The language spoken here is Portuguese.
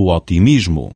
o otimismo.